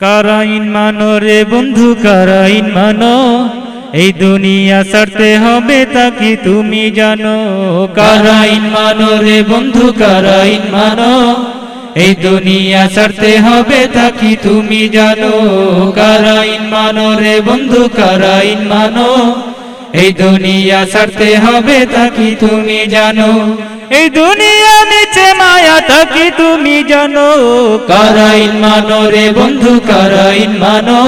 কারাইন মানো রে বন্ধু, কারাইন মানো। এই দুনিয়া ছাড়তে হবে তা কি তুমি জানো? কারাইন মানো রে বন্ধু, কারাইন মানো। এই দুনিয়া ছাড়তে হবে তা কি তুমি জানো? কারাইন মানো রে বন্ধু, কারাইন মানো। এই দুনিয়া ছাড়তে হবে তা কি তুমি জানো? এই দুনিয়া নিচে মায়া তা তুমি জানো? কারাইন মানো রে বন্ধু, কারাইন মানো।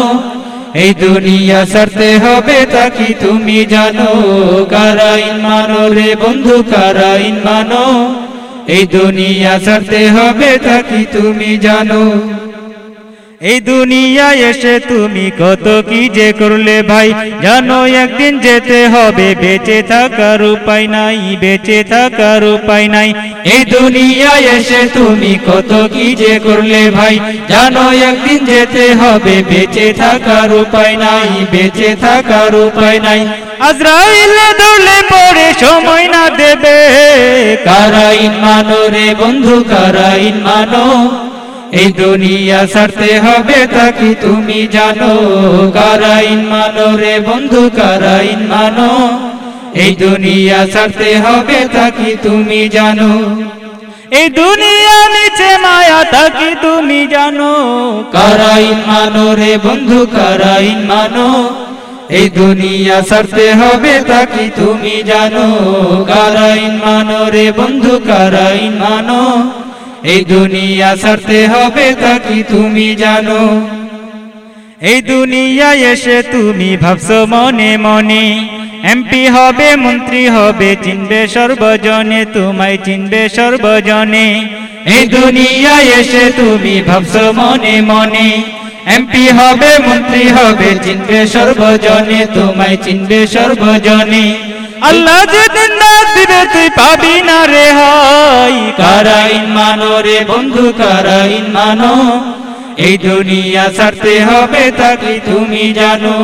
এই দুনিয়া ছাড়তে হবে তা তুমি জানো? কারাইন মানো রে বন্ধু, কারাইন মানো। এই দুনিয়া ছাড়তে হবে তা তুমি জানো? এই দুনিয়ায় এসে তুমি কত কি যে করলে ভাই? জানো একদিন যেতে হবে, বেঁচে থাকার উপায় নাই, বেঁচে থাকার উপায় নাই। এই দুনিয়ায় এসে তুমি কত কি যে করলে ভাই? জানো একদিন যেতে হবে, বেঁচে থাকার উপায় নাই, বেঁচে থাকার উপায় নাই। আজরাইল দৌড়লে পড়ে সময় না দেবে। কারাইন মানো রে বন্ধু কারাইন মানো এই দুনিয়া ছাড়তে হবে তাকি তুমি জানো? কারাইন মানো রে বন্ধু কারাইন মানো? এই দুনিয়া ছাড়তে হবে তাকি তুমি জানো? এই দুনিয়া নিচে মায়া তাকি তুমি জানো? কারাইন মানো রে বন্ধু কারাইন মানো? এই দুনিয়া ছাড়তে হবে তাকি তুমি জানো? কারাইন মানো রে বন্ধু কারাইন মানো? এই দুনিয়া ছাড়তে হবে তা কি তুমি জানো? এই দুনিয়ায় এসে তুমি ভাবছ মনে মনে। এমপি হবে, মন্ত্রী হবে, চিনবে সর্বজনে, তোমায় চিনবে সর্বজনে। এই দুনিয়ায় এসে তুমি ভাবছ মনে মনে। এমপি হবে, মন্ত্রী হবে, চিনবে সর্বজনে, তোমায় চিনবে সর্বজনে। আল্লাহ যেদিন ডাক দিবে, তুই পাবি না রে হাই কারাইন মানো রে বন্ধু কারাইন মানো? এই দুনিয়া ছাড়তে হবে তাকে তুমি জানো।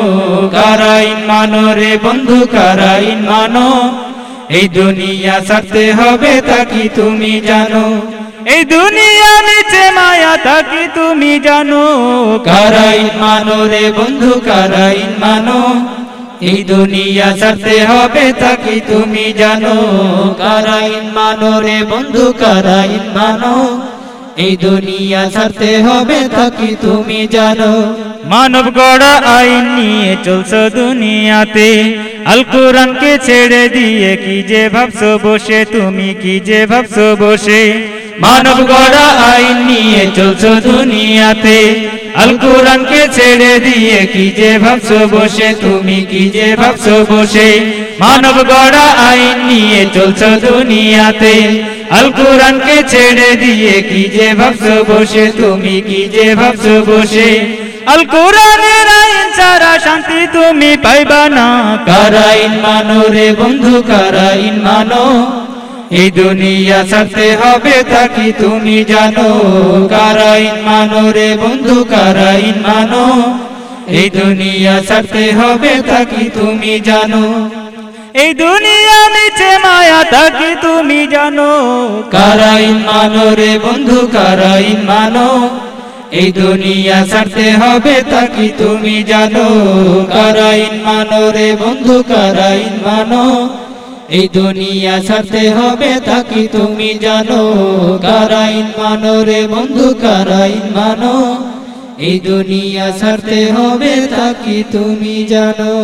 কারাইন মানো রে বন্ধু কারাইন মানো? এই দুনিয়া ছাড়তে হবে তাকে তুমি জানো। এই দুনিয়া নিচে মায়া তাকে তুমি জানো। কারাইন মানো রে বন্ধু কারাইন মানো? এই দুনিয়া ছাড়তে হবে তাকে তুমি জানো? কারাইন মানো রে বন্ধু কারাইন মানো এই দুনিয়া ছাড়তে হবে তাকে তুমি জানো? মানব গড়া আইন নিয়ে চলছো দুনিয়াতে। আল কোরআনকে ছেড়ে দিয়ে কি যে ভাবছ বসে? তুমি কি যে ভাবছ বসে? মানব গড়া আইন নিয়ে চলছো দুনিয়াতে। আল কোরআনকে ছেড়ে দিয়ে কি যে ভাবছ বসে? তুমি কি যে ভাবছ বসে? মানব গড়া আইন নিয়ে চলছো দুনিয়াতে। আল কোরআনকে ছেড়ে দিয়ে কি যে ভাবছ বসে? তুমি কি যে ভাবছ বসে? আল কোরআনের আইন ছাড়া শান্তি তুমি পাইবা না। কারাইন মানো রে বন্ধু কারাইন মানো? এই দুনিয়া ছাড়তে হবে তাকি তুমি জানো কারাইন মানো রে বন্ধু কারাইন মানো এই দুনিয়া ছাড়তে হবে তাকি তুমি জানো। এই দুনিয়া মিছে মায়া তাকি তুমি জানো কারাইন মানো রে বন্ধু কারাইন মানো এই দুনিয়া ছাড়তে হবে তাকি তুমি জানো কারাইন মানো রে বন্ধু কারাইন মানো এই দুনিয়া ছাড়তে হবে তাকে তুমি জানো? কারাইন মানো রে বন্ধু কারাইন মানো এই দুনিয়া ছাড়তে হবে তাকে তুমি জানো?